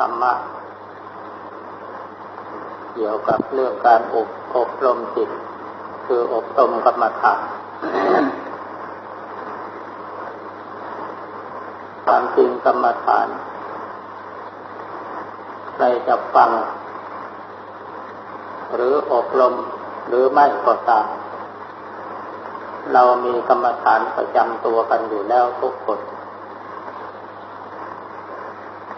เป็นผู้กล่าวธรรมะ เกี่ยวกับเรื่องการอบอบรมจิต คืออบรมกรรมฐานความจริงกรรมฐานใครจะฟัง หรืออบรมหรือไม่ก็ตาม เรามีกรรมฐานประจำตัวกันอยู่แล้วทุกคน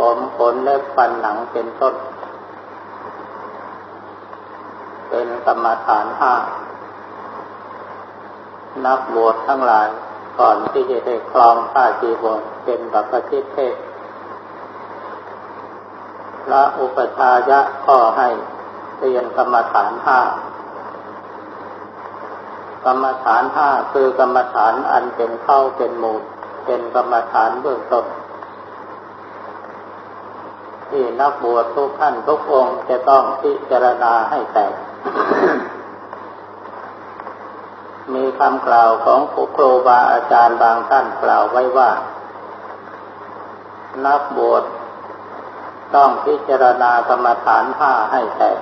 ผมขนเล็บฟันหนังเป็นต้น เป็นกรรมฐานห้า นักบวชทั้งหลาย ก่อนที่จะได้ครองผ้าจีวรเป็นบัพชิเทศพระอุปชายะข้อให้เรียนกรรมฐานห้ากรรมฐานห้าคือกรรมฐานอันเป็นเข้าเป็นมูลเป็นกรรมฐานเบื้องต้น ที่นักบวชทุกท่านทุกองค์จะต้องพิจารณาให้แตก มีคำกล่าวของครูบาอาจารย์บางท่านกล่าวไว้ว่า นักบวชต้องพิจารณากรรมฐานห้าให้แตก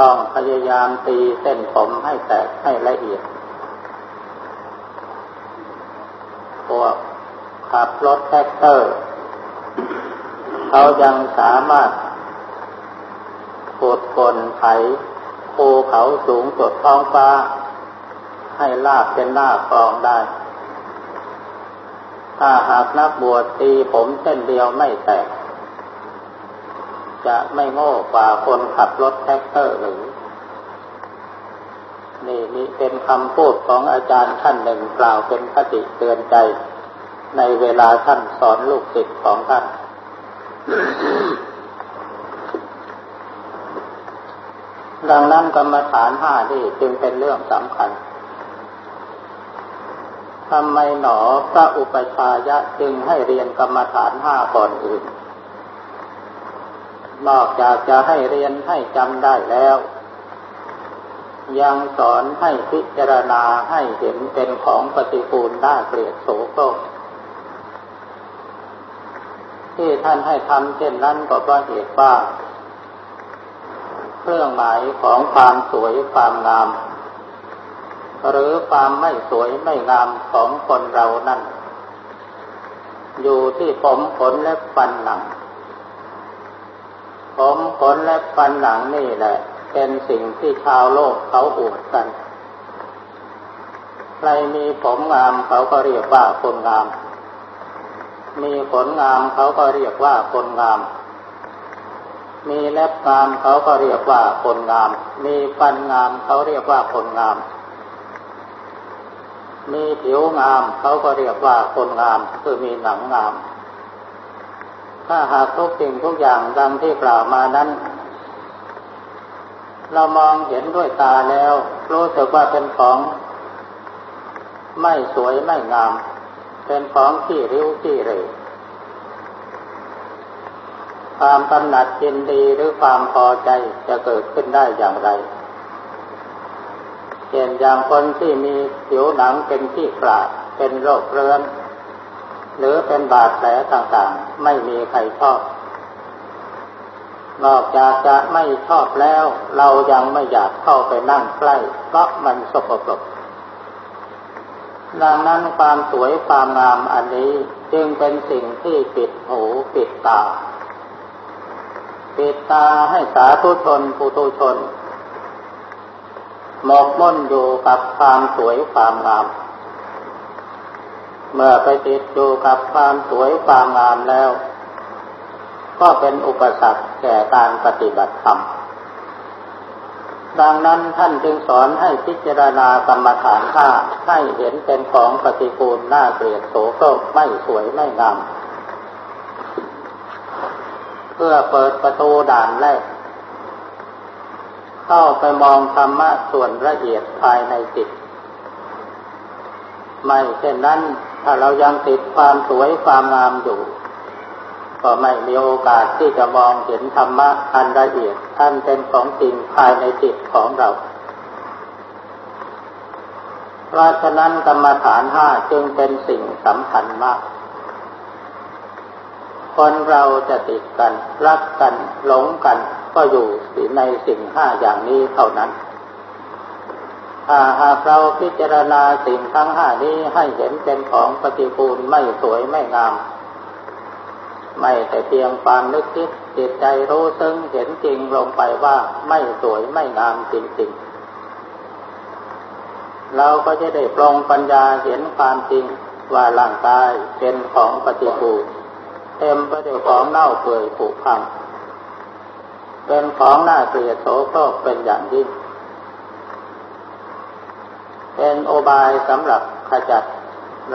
ต้องพยายามตีเส้นผมให้แตกให้ละเอียดพวกขับรถแทรก เขายังสามารถขุดคนไถภูเขาสูงสุดท้องฟ้า ให้ราบเป็นหน้ากลองได้ ถ้าหากนักบวชตีผมเส้นเดียวไม่แตก จะไม่โง่กว่าคนขับรถแทรกเตอร์หรือ นี่นี่เป็นคำพูดของอาจารย์ท่านหนึ่งกล่าวเป็นคติเตือนใจ ในเวลาท่านสอนลูกศิษย์ของท่าน ดังนั้นกรรมฐานห้านี่จึงเป็นเรื่องสำคัญทำไมหนอพระอุปชายะจึงให้เรียนกรรมฐานห้าก่อนอื่น นอกจากจะให้เรียนให้จำได้แล้ว ยังสอนให้พิจารณาให้เห็นเป็นของปฏิปูลน่าเกลียดโสโครก ที่ท่านให้ทำเช่นนั้นก็เพราะเหตุว่าเครื่องหมายของความสวยความงาม หรือความไม่สวยไม่งามของคนเรานั่น อยู่ที่ผมขนและฟันหนัง ผมขนและฟันหนังนี่แหละ เป็นสิ่งที่ชาวโลกเขาอวดกัน ใครมีผมงามเขาก็เรียกว่าคนงาม มีขนงามเขาก็เรียกว่าคนงาม มีเล็บงามเขาก็เรียกว่าคนงาม มีฟันงามเขาเรียกว่าคนงาม มีผิวงามเขาก็เรียกว่าคนงาม คือมีหนังงาม ถ้าหากทุกสิ่งทุกอย่างดังที่กล่าวมานั้น เรามองเห็นด้วยตาแล้ว รู้สึกว่าเป็นของ ไม่สวยไม่งาม เป็นของที่ริ้วที่เร็วความกำหนัดยินดีหรือความพอใจจะเกิดขึ้นได้อย่างไรเช่นอย่างคนที่มีผิวหนังเป็นที่กราดเป็นโรคเรื้อนหรือเป็นบาดแผลต่างๆ ไม่มีใครชอบ นอกจากจะไม่ชอบแล้ว เรายังไม่อยากเข้าไปนั่งใกล้ เพราะมันสกปรก ดังนั้นความสวยความงามอันนี้จึงเป็นสิ่งที่ปิดหูปิดตา ปิดตาให้สาธุชนผู้ทุชน หมกมุ่นอยู่กับความสวยความงาม เมื่อไปติดอยู่กับความสวยความงามแล้ว ก็เป็นอุปสรรคแก่การปฏิบัติธรรม ดังนั้นท่านจึงสอนให้พิจารณากรรมฐานข้าให้เห็นเป็นของปฏิปูลน่าเกลียดโสโครกไม่สวยไม่งาม เพื่อเปิดประตูด่านแรก เข้าไปมองธรรมะส่วนละเอียดภายในจิต ไม่เช่นนั้นถ้าเรายังติดความสวยความงามอยู่ ก็ไม่มีโอกาสที่จะมองเห็นธรรมะอันละเอียดอันเป็นของจริงภายในจิตของเรา เพราะฉะนั้นกรรมฐานห้าจึงเป็นสิ่งสำคัญมาก คนเราจะติดกัน รักกัน หลงกัน ก็อยู่ในสิ่งห้าอย่างนี้เท่านั้นถ้าหากเราพิจารณาสิ่งทั้งห้านี้ให้เห็นเป็นของปฏิปูลไม่สวยไม่งาม ไม่แต่เพียงความนึกคิดจิตใจรู้ซึ้งเห็นจริงลงไปว่าไม่สวยไม่งามจริงๆ เราก็จะได้ปรองปัญญาเห็นความจริงว่าร่างกายเป็นของปฏิปูลเต็มไปด้วยของเน่าเปื่อยผุพังเป็นของน่าเกลียดโสโครกเป็นอย่างยิ่งเป็นโอบายสำหรับขจัด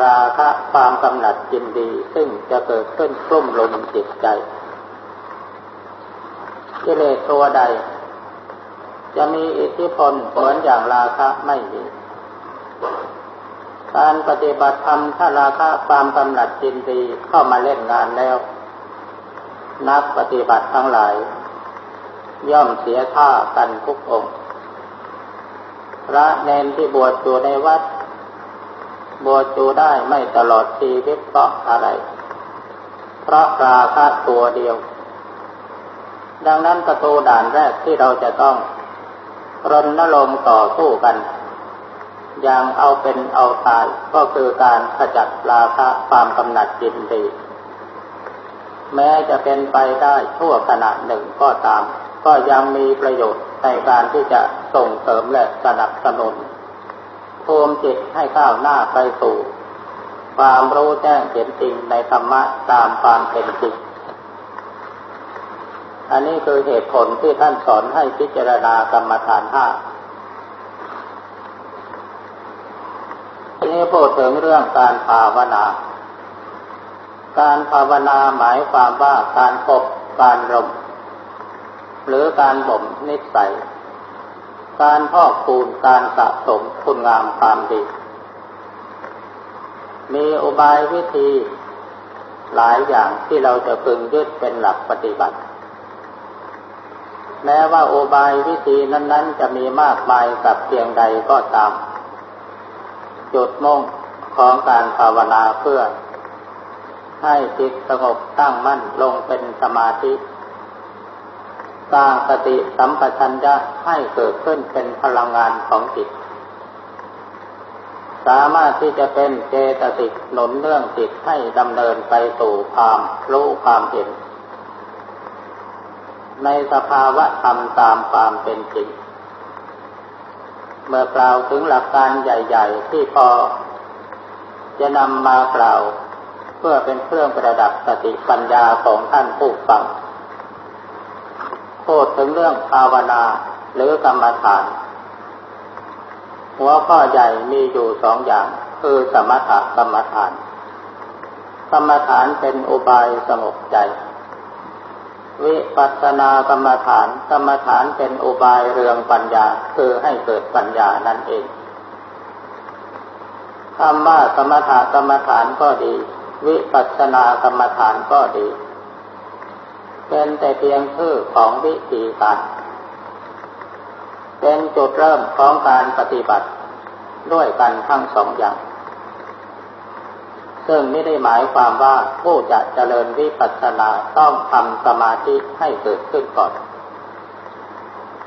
ราคะความกำหนัดจินดี ซึ่งจะเกิดขึ้นกลุ่มลมจิตใจกิเลสตัวใด จะมีอิทธิพลเหมือนอย่างราคะไม่มีการปฏิบัติธรรมถ้าราคะความกำหนัดจินดีเข้ามาเล่นงานแล้ว นักปฏิบัติทั้งหลาย ย่อมเสียท่ากันทุกองค์พระเนนที่บวชอยู่ในวัด บวชอยู่ได้ไม่ตลอดชีวิตเพราะอะไร เพราะราคะตัวเดียว ดังนั้นประตูด่านแรกที่เราจะต้องรณรงค์ต่อสู้กัน อย่างเอาเป็นเอาตายก็คือการขจัดราคะความกำหนัดจินดี แม้จะเป็นไปได้ชั่วขณะหนึ่งก็ตาม ก็ยังมีประโยชน์ในการที่จะส่งเสริมและสนับสนุน ภูมิจิตให้ก้าวหน้าไปสู่ ความรู้แจ้งเห็นจริงในธรรมะตามความเป็นจริง อันนี้คือเหตุผลที่ท่านสอนให้พิจารณากรรมฐานห้านี้พูดถึงเรื่องการภาวนา การภาวนาหมายความว่าการปบการรมหรือการบ่มนิสัย การพอกคูณการสะสมคุณงามความดี มีอุบายวิธีหลายอย่างที่เราจะพึงยึดเป็นหลักปฏิบัติ แม้ว่าอุบายวิธีนั้นๆ จะมีมากมายกับเพียงใดก็ตาม จุดมุ่งของการภาวนาเพื่อ ให้จิตสงบตั้งมั่นลงเป็นสมาธิ ร้างสติสัมปชัญญะให้เกิดขึ้นเป็นพลังงานของจิต สามารถที่จะเป็นเจตสิกหนุนเรื่องจิตให้ดำเนินไปสู่ความรู้ความเห็น ในสภาวะธรรมตามความเป็นจริง เมื่อกล่าวถึงหลักการใหญ่ ๆ ที่พอ จะนำมากล่าว เพื่อเป็นเครื่องประดับสติปัญญาของท่านผู้ฟัง พูดถึงเรื่องภาวนาหรือกรรมฐาน หัวข้อใหญ่มีอยู่สองอย่าง คือสมถกรรมฐาน กรรมฐานเป็นอุบายสงบใจ วิปัสสนากรรมฐาน กรรมฐานเป็นอุบายเรืองปัญญาคือให้เกิดปัญญานั่นเองคำว่ากรรมฐานกรรมฐานก็ดี วิปัสสนากรรมฐานก็ดี เป็นแต่เพียงชื่อของวิธีการเป็นจุดเริ่มของการปฏิบัติด้วยกันทั้งสองอย่าง ซึ่งไม่ได้หมายความว่าผู้จะเจริญวิปัสสนาต้องทำสมาธิให้เกิดขึ้นก่อน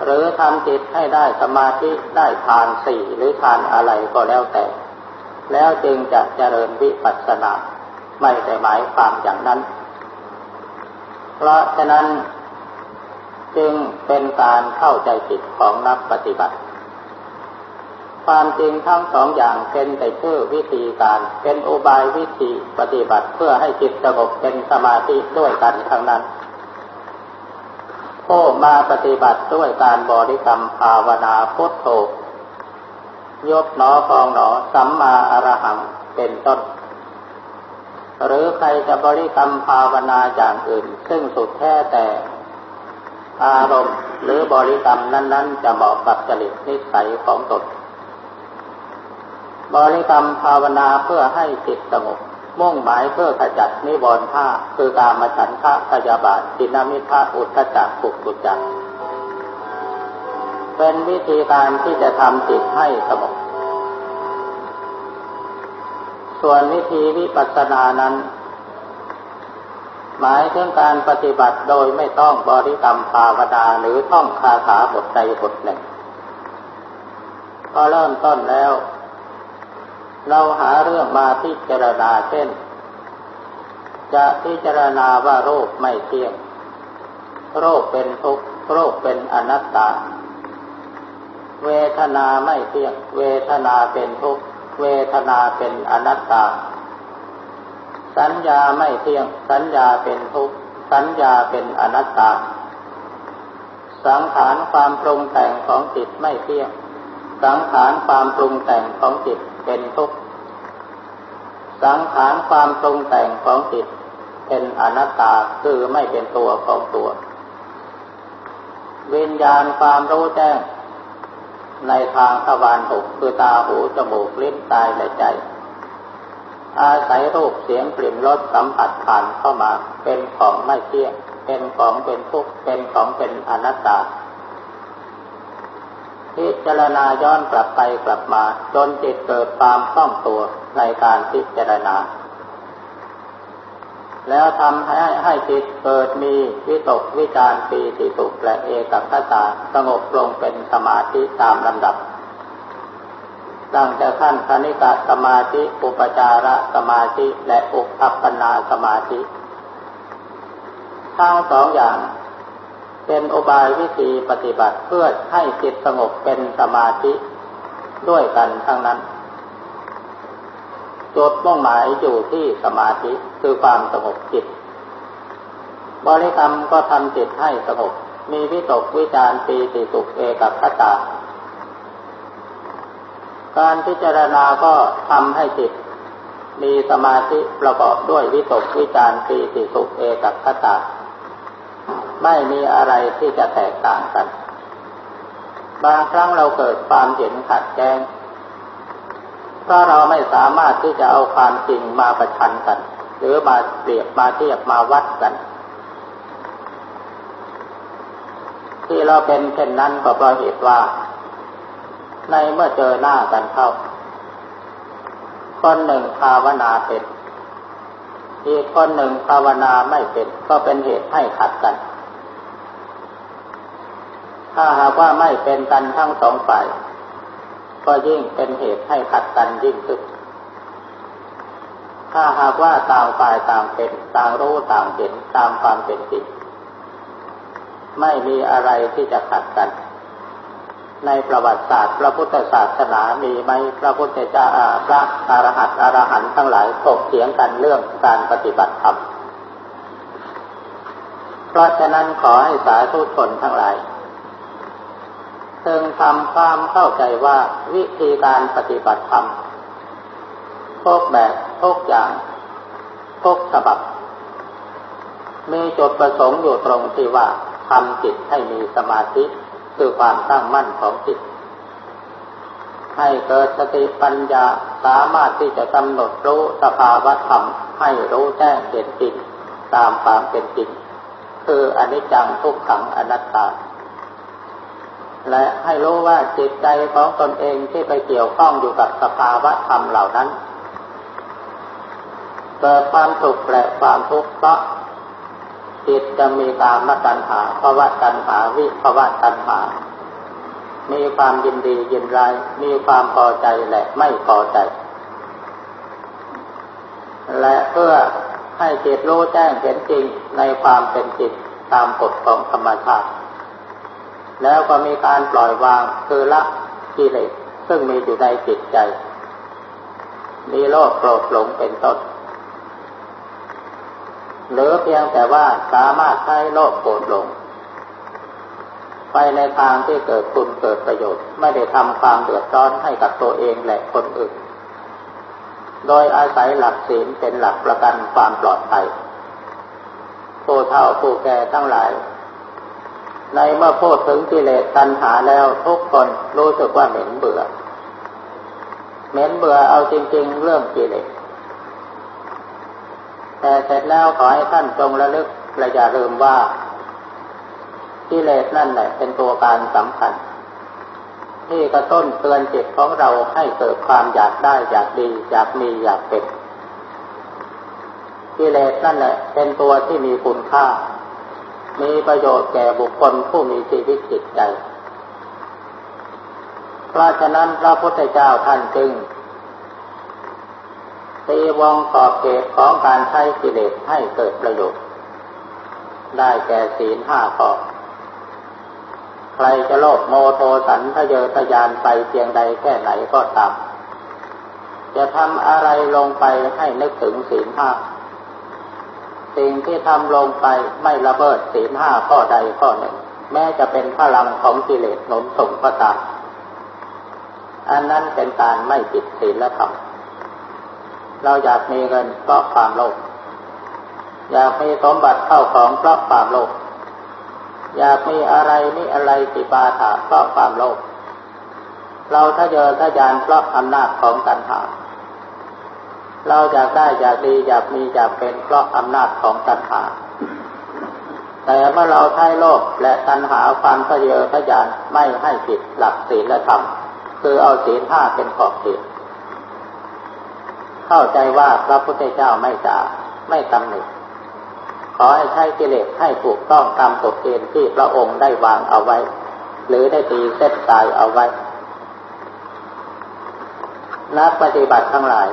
หรือทำจิตให้ได้สมาธิได้ทานสี่หรือทานอะไรก็แล้วแต่ แล้วจึงจะเจริญวิปัสสนา ไม่ได้หมายความอย่างนั้น เพราะฉะนั้นจึงเป็นการเข้าใจผิดของนักปฏิบัติ ความจริงทั้งสองอย่างเป็นแต่ชื่อวิธีการเป็นอุบายวิธีปฏิบัติเพื่อให้จิตสงบเป็นสมาธิด้วยกันทั้งนั้นผู้มาปฏิบัติด้วยการบริกรรมภาวนาพุทโธยกหนอฟองหนอสัมมาอรหังเป็นต้น หรือใครจะบริกรรมภาวนาอย่างอื่น ซึ่งสุดแท้แต่ อารมณ์หรือบริกรรมนั้น ๆ จะเหมาะกับจริตนิสัยของตนบริกรรมภาวนาเพื่อให้จิตสงบมุ่งหมายเพื่อขจัดนิวรณ์ห้าคือการมาฉันทะพยาบาทจินามิทะอุทธจักปุกุจักเป็นวิธีการที่จะทำจิตให้สงบ ส่วนวิธีวิปัสสนานั้น หมายถึงการปฏิบัติโดยไม่ต้องบริกรรมภาวนาหรือท่องคาถาบทใดบทหนึ่งพอเริ่มต้นแล้ว เราหาเรื่องมาพิจารณาเช่น จะพิจารณาว่าโรคไม่เที่ยง โรคเป็นทุกข์โรคเป็นอนัตตา เวทนาไม่เที่ยง เวทนาเป็นทุกข์ เวทนาเป็นอนัตตา สัญญาไม่เที่ยง สัญญาเป็นทุกข์ สัญญาเป็นอนัตตา สังขารความปรุงแต่งของจิตไม่เที่ยง สังขารความปรุงแต่งของจิตเป็นทุกข์ สังขารความปรุงแต่งของจิตเป็นอนัตตาคือไม่เป็นตัวของตัว วิญญาณความรู้แจ้ง ในทางทวารหกคือตาหูจมูกลิ้นกายและใจ อาศัยรูปเสียงกลิ่นรสสัมผัสผ่านเข้ามาเป็นของไม่เที่ยง เป็นของเป็นทุกข์เป็นของเป็นอนัตตาพิจารณาย้อนกลับไปกลับมา จนจิตเกิดความคล่องตัวในการพิจารณา แล้วทำให้ให้จิตเกิดมีวิตกวิจารปีติสุขและเอกคตาสงบลงเป็นสมาธิตามลำดับตั้งแต่ขั้นคณิกาสมาธิ อุปจารสมาธิ และอุปัปนาสมาธิ ทั้งสองอย่าง เป็นอุบายวิธีปฏิบัติเพื่อให้จิตสงบเป็นสมาธิด้วยกันทั้งนั้น จุดมุ่งหมายอยู่ที่สมาธิคือความสงบจิต บริกรรมก็ทำจิตให้สงบ มีวิตกวิจารปีติสุขเอกับขตาการพิจารณาก็ทำให้จิต มีสมาธิประกอบด้วยวิตกวิจารปีติสุขเอกับขตาไม่มีอะไรที่จะแตกต่างกัน บางครั้งเราเกิดความเห็นขัดแย้ง เพราเราไม่สามารถที่จะเอาความจริงมาประชันกัน หรือมาเปรียบมาเทียบมาวัดกัน ที่เราเป็นเช่นนั้นก็เพราะเหตุว่า ในเมื่อเจอหน้ากันเข้า คนหนึ่งภาวนาเป็นอีกคนหนึ่งภาวนาไม่เป็น ก็เป็นเหตุให้ขัดกัน ถ้าหากว่าไม่เป็นกันทั้งสองฝ่าย ก็ยิ่งเป็นเหตุให้ขัดกันยิ่งขึ้น ถ้าหากว่าต่างฝ่ายต่างเป็นต่างรู้ต่างเห็นตามความเป็นจริงไม่มีอะไรที่จะขัดกัน ในประวัติศาสตร์ พระพุทธศาสนามีไหมพระพุทธเจ้าพระอรหัตอรหันต์ทั้งหลายถกเถียงกันเรื่องการปฏิบัติธรรมเพราะฉะนั้นขอให้สาธุชนทั้งหลาย พึงทำความเข้าใจว่าวิธีการปฏิบัติธรรมทุกแบบทุกอย่างทุกฉบับ มีจุดประสงค์อยู่ตรงที่ว่าทำจิตให้มีสมาธิคือความตั้งมั่นของจิต ให้เกิดสติปัญญาสามารถที่จะกำหนดรู้สภาวะธรรมให้รู้แจ้งเห็นจริงตามความเป็นจริง คืออนิจจังทุกขังอนัตตา และให้รู้ว่าจิตใจของตนเองที่ไปเกี่ยวข้องอยู่กับสภาวะธรรมเหล่านั้นเกิดความสุขและความทุกข์เพราะจิตจะมีตามตัณหาภาวะตัณหาวิภาวะตัณหา มีความยินดียินร้ายมีความพอใจและไม่พอใจ และเพื่อให้จิตรู้แจ้งเห็นจริงในความเป็นจิตตามกฎของธรรมชาติ แล้วก็มีการปล่อยวางคือละกิเลสซึ่งมีอยู่ในจิตใจ มีโลภโกรธหลงเป็นต้นหรือเพียงแต่ว่าสามารถใช้โลภโกรธหลง ไปในทางที่เกิดคุณเกิดประโยชน์ ไม่ได้ทำความเดือดร้อนให้กับตัวเองและคนอื่น โดยอาศัยหลักศีลเป็นหลักประกันความปลอดภัยผู้เฒ่าผู้แก่ทั้งหลาย ในเมื่อพูดถึงกิเลสตัณหาแล้วทุกคนรู้สึกว่าเหม็นเบื่อ เหม็นเบื่อเอาจริง ๆ เรื่องกิเลส แต่เสร็จแล้วขอให้ท่านจงระลึกและอย่าลืมว่ากิเลสนั่นแหละเป็นตัวการสำคัญ ที่กระตุ้นเตือนจิตของเราให้เกิดความอยากได้อยากดีอยากมีอยากเป็นกิเลสนั่นแหละเป็นตัวที่มีคุณค่า มีประโยชน์แก่บุคคลผู้มีชีวิตจิตใจ เพราะฉะนั้นพระพุทธเจ้าท่านจึงตีวงขอบเขตของการใช้กิเลสให้เกิดประโยชน์ ได้แก่ศีลห้าข้อใครจะโลภโมโทสันทะเยอทะยานไปเพียงใดแค่ไหนก็ตามจะทำอะไรลงไปให้นึกถึงศีลห้า สิ่งที่ทำลงไปไม่ละเมิดศีลห้าข้อใดข้อหนึ่ง แม้จะเป็นพลังของกิเลสหนุนส่งก็ตามอันนั้นเป็นการไม่ผิดศีลธรรมเราอยากมีเงินเพราะความโลภอยากมีสมบัติเข้าของเพราะความโลภอยากมีอะไรนี่อะไรติปาถาเพราะความโลภเราถ้าเจอถ้ายานเพราะอำนาจของตัณหา เราอยากได้อยากดีอยากมีอยากเป็นเพราะอำนาจของตัณหา แต่เมื่อเราใช้โลภและตัณหาความทะเยอทะยานไม่ให้ผิดหลักศีลและธรรมคือเอาศีลห้าเป็นขอบเขตเข้าใจว่าพระพุทธเจ้าไม่จ่าไม่ตำหนิขอให้ใช้กิเลสให้ถูกต้องตามกฎเกณฑ์ที่พระองค์ได้วางเอาไว้ หรือได้ตีเส้นตายเอาไว้ นักปฏิบัติทั้งหลาย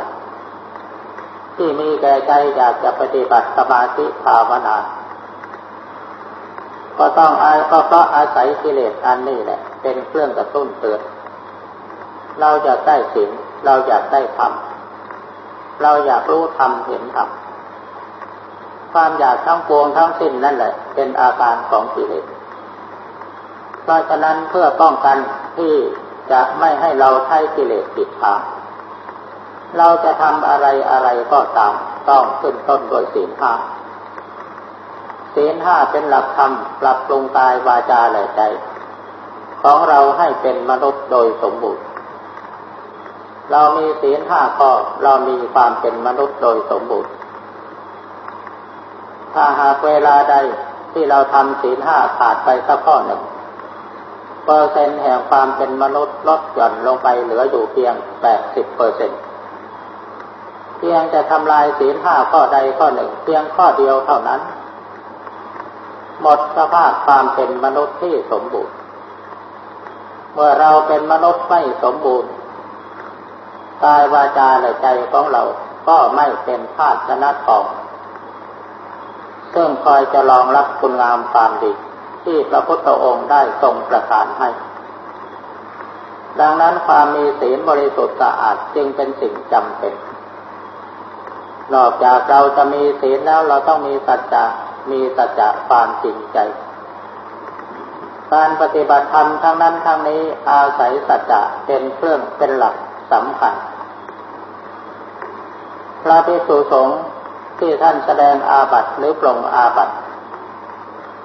ที่มีแก่ใจอยากจะปฏิบัติสมาธิภาวนา ก็ต้องอาก็เพราะอาศัยกิเลสอันนี้แหละ เป็นเครื่องกระตุ้นเตือนเราอยากได้สิ่งเราอยากได้ธรรมเราอยากรู้ธรรมเห็นธรรมความอยากทั้งปวงทั้งสิ้นนั่นแหละ เป็นอาการของกิเลสเพราะฉะนั้นเพื่อป้องกันที่จะไม่ให้เราใช้กิเลสปิดทาง เราจะทำอะไรอะไรก็ตาม ต้องขึ้นต้นโดยศีลห้าศีลห้าเป็นหลักธรรมปรับปรุงกายวาจาและใจ ของเราให้เป็นมนุษย์โดยสมบูรณ์ เรามีศีลห้าข้อเรามีความเป็นมนุษย์โดยสมบูรณ์ ถ้าหากเวลาใดที่เราทำศีลห้าขาดไปสักข้อหนึ่งเปอร์เซ็นต์แห่งความเป็นมนุษย์ลดหย่อนลงไปเหลืออยู่เพียงแปดสิบเปอร์เซ็นต์ พียงจะทำลายศีลห้าข้อใดข้อหนึ่ง เพียงข้อเดียวเท่านั้น หมดสภาพความเป็นมนุษย์ที่สมบูรณ์ เมื่อเราเป็นมนุษย์ไม่สมบูรณ์กายวาจาและใจของเราก็ไม่เป็นภาชนะทองซึ่งคอยจะรองรับคุณงามความดี ที่พระพุทธองค์ได้ทรงประทานให้ ดังนั้นความมีศีลบริสุทธิ์สะอาดจึงเป็นสิ่งจำเป็น นอกจากเราจะมีศีลแล้วเราต้องมีสัจจะมีสัจจะความจริงใจ การปฏิบัติธรรมทั้งนั้นทั้งนี้อาศัยสัจจะเป็นเครื่องเป็นหลักสำคัญ พระภิกษุสงฆ์ที่ท่านแสดงอาบัติหรือปรงอาบัติ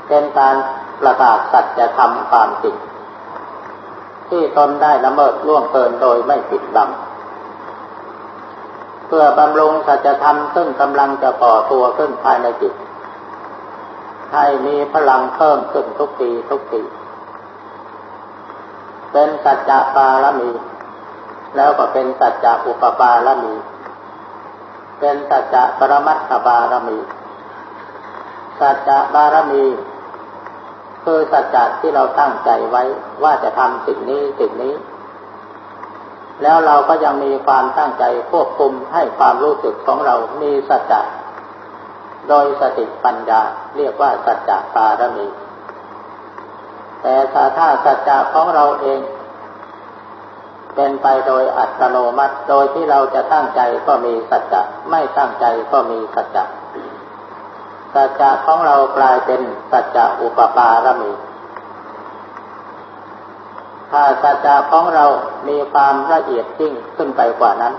เป็นการประกาศสัจธรรมความจริงที่ตนได้ละเมิดล่วงเกินโดยไม่ผิดบัง เพื่อบำรุงสัจธรรมซึ่งกำลังจะก่อตัวขึ้นภายในจิต ให้มีพลังเพิ่มขึ้นทุกปีทุกปี เป็นสัจจะปารมี แล้วก็เป็นสัจจะอุปบาลมี เป็นสัจจะปรมัตถบารมี สัจจะบารมีคือสัจจะที่เราตั้งใจไว้ว่าจะทำสิ่งนี้สิ่งนี้ แล้วเราก็ยังมีความตั้งใจควบคุมให้ความรู้สึกของเรามีสัจจะโดยสติปัญญาเรียกว่าสัจจะบารมี แต่ถ้าสัจจะของเราเอง เป็นไปโดยอัตโนมัติ โดยที่เราจะตั้งใจก็มีสัจจะไม่ตั้งใจก็มีสัจจะสัจจะของเรากลายเป็นสัจจะอุปปารมี ถ้าสัจจะของเรามีความละเอียดยิ่งขึ้นไปกว่านั้น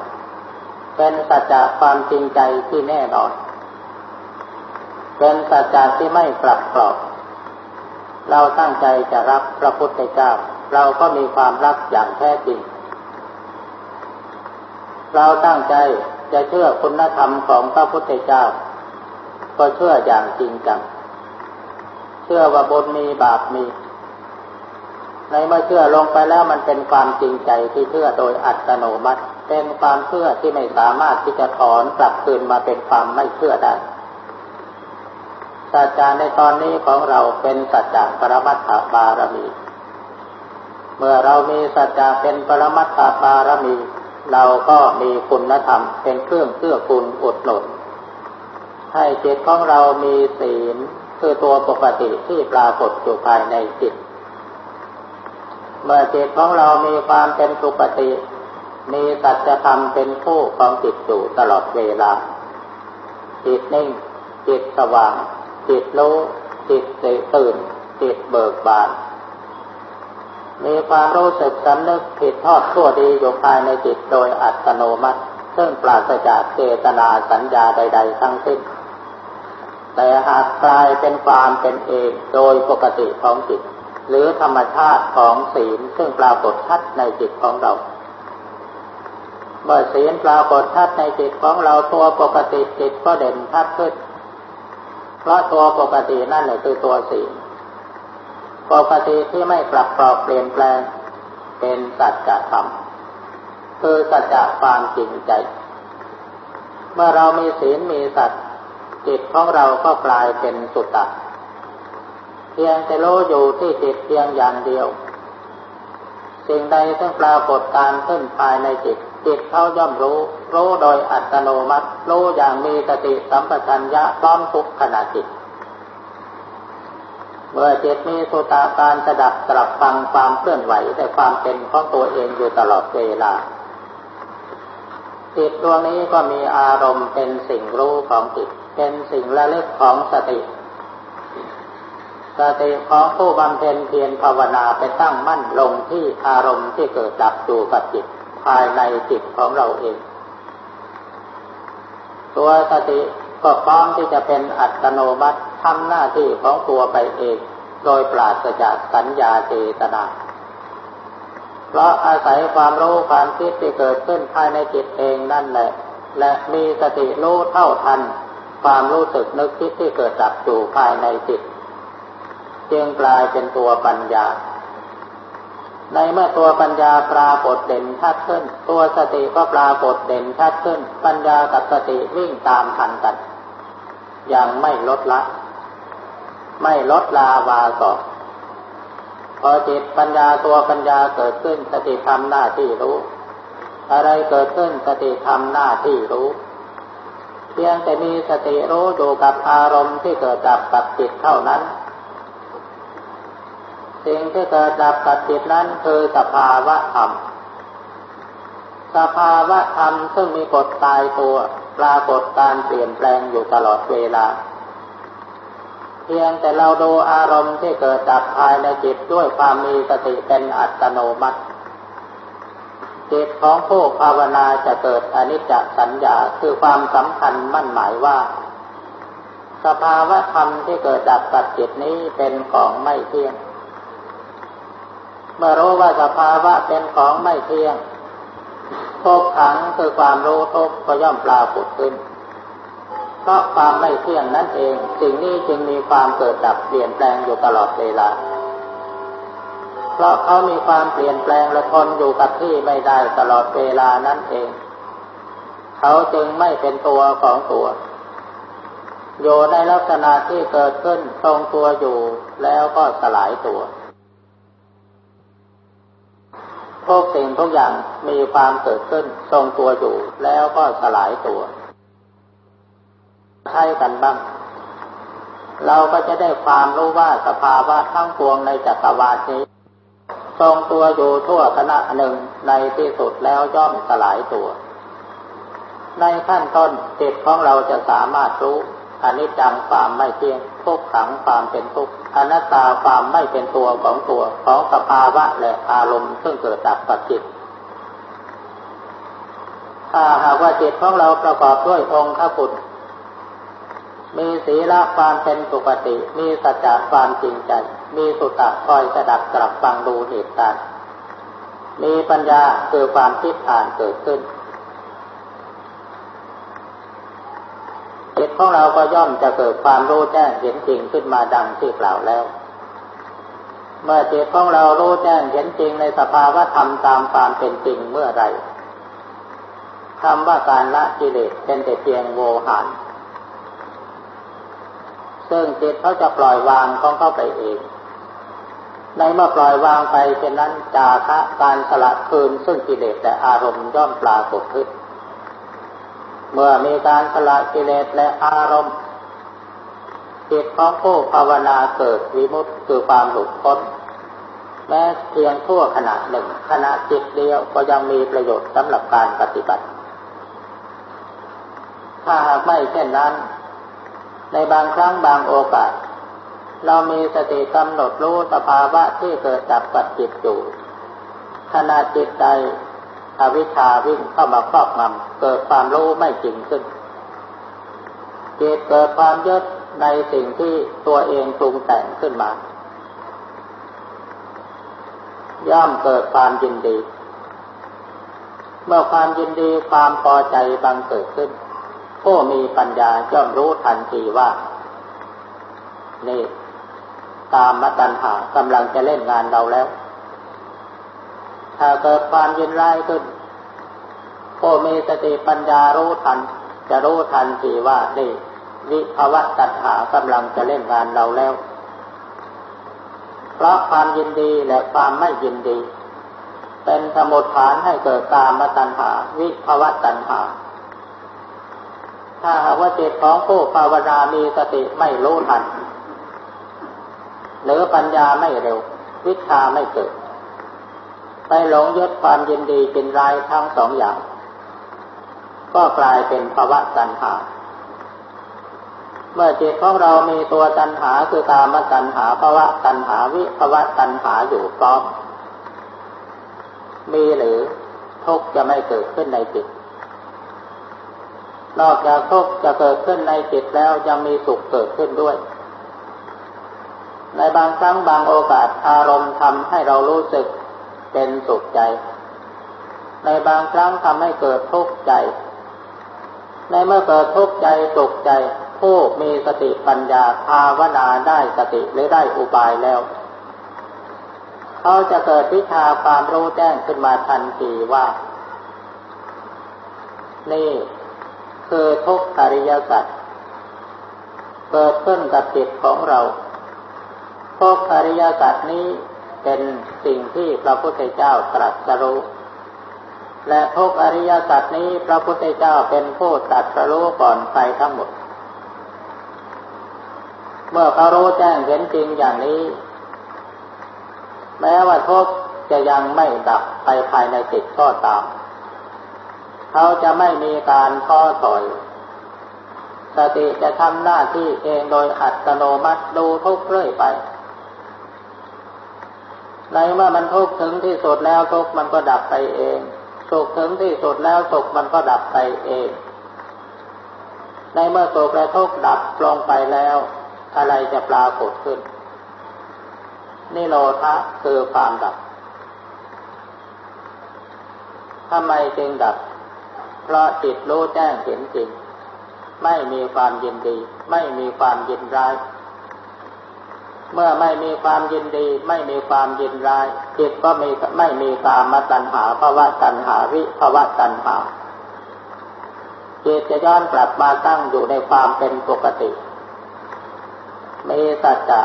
เป็นสัจจะความจริงใจที่แน่นอน เป็นสัจจะที่ไม่ปรับกรอบ เราตั้งใจจะรับพระพุทธเจ้า เราก็มีความรักอย่างแท้จริง เราตั้งใจจะเชื่อคุณธรรมของพระพุทธเจ้า ก็เชื่ออย่างจริงจัง เชื่อว่าบุญมีบาปมี ในเมื่อเชื่อลงไปแล้วมันเป็นความจริงใจที่เชื่อโดยอัตโนมัติ เป็นความเชื่อที่ไม่สามารถที่จะถอนกลับคืนมาเป็นความไม่เชื่อได้สัจจในตอนนี้ของเราเป็นสัจจะปรมัตถบารมี เมื่อเรามีสัจจะเป็นปรมัตถบารมี เราก็มีคุณธรรมเป็นเครื่องเกื้อกูลอุดหนุนให้จิตของเรามีศีลคือตัวปกติที่ปรากฏอยู่ภายในจิต เมื่อจิตของเรามีความเป็นปกติมีสัจธรรมเป็นผู้ของจิตอยู่ตลอดเวลา จิตนิ่ง จิตสว่าง จิตรู้ จิตตื่น จิตเบิกบาน มีความรู้สึกสำนึกผิดทอดทั่วดีอยู่ภายในจิตโดยอัตโนมัติ ซึ่งปราศจากเจตนาสัญญาใด ๆ ทั้งสิ้น แต่หากกลายเป็นความเป็นเองโดยปกติของจิต หรือธรรมชาติของศีลซึ่งปรากฏชัดในจิตของเราเมื่อศีลปรากฏชัดในจิตของเราตัวปกติจิตก็เด่นชัดขึ้น เพราะตัวปกตินั่นแหละคือตัวศีลปกติที่ไม่กลับกรอบเปลี่ยนแปลง เป็นสัจธรรมคือสัจจะความจริงใจ เมื่อเรามีศีลมีสัจจิตของเราก็กลายเป็นสุตตะ เพียงแต่รู้อยู่ที่จิตเพียงอย่างเดียว สิ่งใดที่ปรากฏการขึ้นภายในจิต จิตเขาย่อมรู้ รู้โดยอัตโนมัติ รู้อย่างมีสติสัมปชัญญะพร้อมทุกขณะจิต เมื่อจิตมีสุตาการสดับสลับฟังความเคลื่อนไหวแต่ความเป็นของตัวเองอยู่ตลอดเวลาจิตดวงนี้ก็มีอารมณ์เป็นสิ่งรู้ของจิต เป็นสิ่งละลึกของสติ สติของผู้บำเพ็ญเพียรภาวนาไปตั้งมั่นลงที่อารมณ์ที่เกิดดับอยู่กับจิตภายในจิตของเราเอง ตัวสติก็พร้อมที่จะเป็นอัตโนมัติทำหน้าที่ของตัวไปเอง โดยปราศจากสัญญาเจตนา เพราะอาศัยความรู้ความคิดที่เกิดขึ้นภายในจิตเองนั่นแหละ และมีสติรู้เท่าทัน ความรู้สึกนึกคิดที่เกิดดับอยู่ภายในจิต จึงกลายเป็นตัวปัญญา ในเมื่อตัวปัญญาปรากฏเด่นชัดขึ้น ตัวสติก็ปรากฏเด่นชัดขึ้น ปัญญากับสติวิ่งตามทันกัน อย่างไม่ลดละ ไม่ลดลาวาสอพอจิตปัญญาตัวปัญญาเกิดขึ้นสติทำหน้าที่รู้ อะไรเกิดขึ้นสติทำหน้าที่รู้ เพียงแต่มีสติรู้อยู่กับอารมณ์ที่เกิดดับกับจิตเท่านั้น สิ่งที่เกิดดับกับจิตนั้นคือสภาวะธรรม สภาวะธรรมซึ่งมีกฎตายตัวปรากฏการเปลี่ยนแปลงอยู่ตลอดเวลา เพียงแต่เราดูอารมณ์ที่เกิดดับภายในจิตด้วยความมีสติเป็นอัตโนมัติ จิตของผู้ภาวนาจะเกิดอนิจจสัญญาคือความสำคัญมั่นหมายว่า สภาวะธรรมที่เกิดดับกับจิตนี้เป็นของไม่เที่ยง เมื่อรู้ว่าสภาวะเป็นของไม่เที่ยงทุกขังคือความรู้ทุกก็ย่อมปรากฏขึ้นเพราะความไม่เที่ยงนั่นเองสิ่งนี้จึงมีความเกิดดับเปลี่ยนแปลงอยู่ตลอดเวลา เพราะเขามีความเปลี่ยนแปลงและทนอยู่กับที่ไม่ได้ตลอดเวลานั่นเอง เขาจึงไม่เป็นตัวของตัว อยู่ในลักษณะที่เกิดขึ้นทรงตัวอยู่แล้วก็สลายตัว ทุกสิ่งทุกอย่างมีความเกิดขึ้น ทรงตัวอยู่ แล้วก็สลายตัวใช่กันบ้าง เราก็จะได้ความรู้ว่าสภาวะทั้งปวงในจักรวาลนี้ทรงตัวอยู่ทั่วคณะหนึ่งในที่สุดแล้วย่อมสลายตัว ในขั้นต้นจิตของเราจะสามารถรู้ อนิจจังความไม่เที่ยงทุกขังความเป็นทุกข์อนัตตาความไม่เป็นตัวของตัวของสภาวะและอารมณ์ซึ่งเกิดดับกับจิตถ้าหากว่าจิตของเราประกอบด้วยองค์ข้าพุทธมีศีลความเป็นปกติ มีสัจจะความจริงใจ มีสุตตะคอยสดับกลับฟังดูเหตุการณ์มีปัญญาคือความคิดอ่านเกิดขึ้นจิต ของเราก็ย่อมจะเกิดความรู้แจ้งเห็นจริงขึ้นมาดังที่กล่าวแล้ว เมื่อจิตของเรารู้แจ้งเห็นจริงในสภาวะธรรมตามความเป็นจริงเมื่อไรคำว่าการละกิเลสเป็นแต่เพียงโวหารซึ่งจิตเขาจะปล่อยวางของเขาไปเอง ในเมื่อปล่อยวางไปเช่นนั้นจาคะการสละคืนซึ่งกิเลสและอารมณ์ย่อมปรากฏขึ้น เมื่อมีการสละกิเลสและอารมณ์จิตของผู้ภาวนาเกิดวิมุตติคือความหลุดพ้น แม้เพียงทั่วขณะหนึ่งขณะจิตเดียวก็ยังมีประโยชน์สำหรับการปฏิบัติ ถ้าหากไม่เช่นนั้น ในบางครั้งบางโอกาส เรามีสติกำหนดรู้สภาวะที่เกิดจากปัจจิตอยู่ขณะจิตใด อวิชชาวิ่งเข้ามาครอบงำเกิดความรู้ไม่จริงขึ้นจิตเกิดความยึดในสิ่งที่ตัวเองปรุงแต่งขึ้นมา ย่อมเกิดความยินดี เมื่อความยินดีความพอใจบังเกิดขึ้น ผู้มีปัญญาย่อมรู้ทันทีว่า นี่ตามมตัญหากำลังจะเล่นงานเราแล้ว ถ้าเกิดความยินร้ายขึ้น ผู้มีสติปัญญารู้ทัน จะรู้ทันทีว่านี่วิภวะตัณหากำลังจะเล่นงานเราแล้ว เพราะความยินดีและความไม่ยินดี เป็นสมุทฐานให้เกิดกามตัณหา วิภวะตัณหา ถ้าหากว่าจิตของผู้ภาวนามีสติไม่รู้ทัน หรือปัญญาไม่เร็ว วิชาไม่เกิด ไปหลงยึดความยินดีเป็นรายทั้งสองอย่าง ก็กลายเป็นภาวะตัณหา เมื่อจิตของเรามีตัวตัณหาคือกามตัณหาภาวะตัณหาวิภาวะตัณหาอยู่พร้อม มีหรือทุกจะไม่เกิดขึ้นในจิต นอกจากทุกจะเกิดขึ้นในจิตแล้วยังมีสุขเกิดขึ้นด้วย ในบางครั้งบางโอกาสอารมณ์ทำให้เรารู้สึกเป็นสุขใจ ในบางครั้งทำให้เกิดทุกข์ใจ ในเมื่อเกิดทุกข์ใจสุขใจ ผู้มีสติปัญญาภาวนาได้สติหรือได้อุบายแล้ว เขาจะเกิดวิชาความรู้แจ้งขึ้นมาทันทีว่า นี่คือทุกขอริยสัจเกิดขึ้นกับจิตของเราทุกขอริยสัจนี้เป็นสิ่งที่พระพุทธเจ้าตรัสรู้ และทุกอริยสัจนี้พระพุทธเจ้าเป็นผู้ตรัสรู้ก่อนใครทั้งหมด เมื่อเขารู้แจ้งเห็นจริงอย่างนี้ แม้ว่าทุกจะยังไม่ดับไปภายในจิตก็ตาม เขาจะไม่มีการท้อถอยสติจะทำหน้าที่เองโดยอัตโนมัติดูทุกเรื่อยไป ในเมื่อมันทุกถึงที่สุดแล้วทุกมันก็ดับไปเอง สุขถึงที่สุดแล้วสุขมันก็ดับไปเอง ในเมื่อสุขและทุกดับลงไปแล้ว อะไรจะปรากฏขึ้น นิโรธะคือความดับทำไมจึงดับ เพราะจิตรู้แจ้งเห็นจริง ไม่มีความยินดี ไม่มีความยินร้าย เมื่อไม่มีความยินดี ไม่มีความยินร้ายจิตก็มีไม่มีกามตัณหาภาวะตัณหาวิภาวะตัณหาจิตจะย้อนกลับมาตั้งอยู่ในความเป็นปกติ มีสัจจะ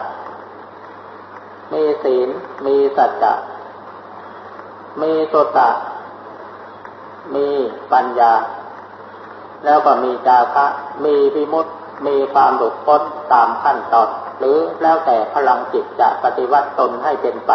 มีศีล มีสัจจะมีสุตตะ มีปัญญา แล้วก็มีจาคะ มีพิมุตมีความหลุดพ้นตามขั้นตอน หรือแล้วแต่พลังจิตจะปฏิวัติตนให้เป็นไป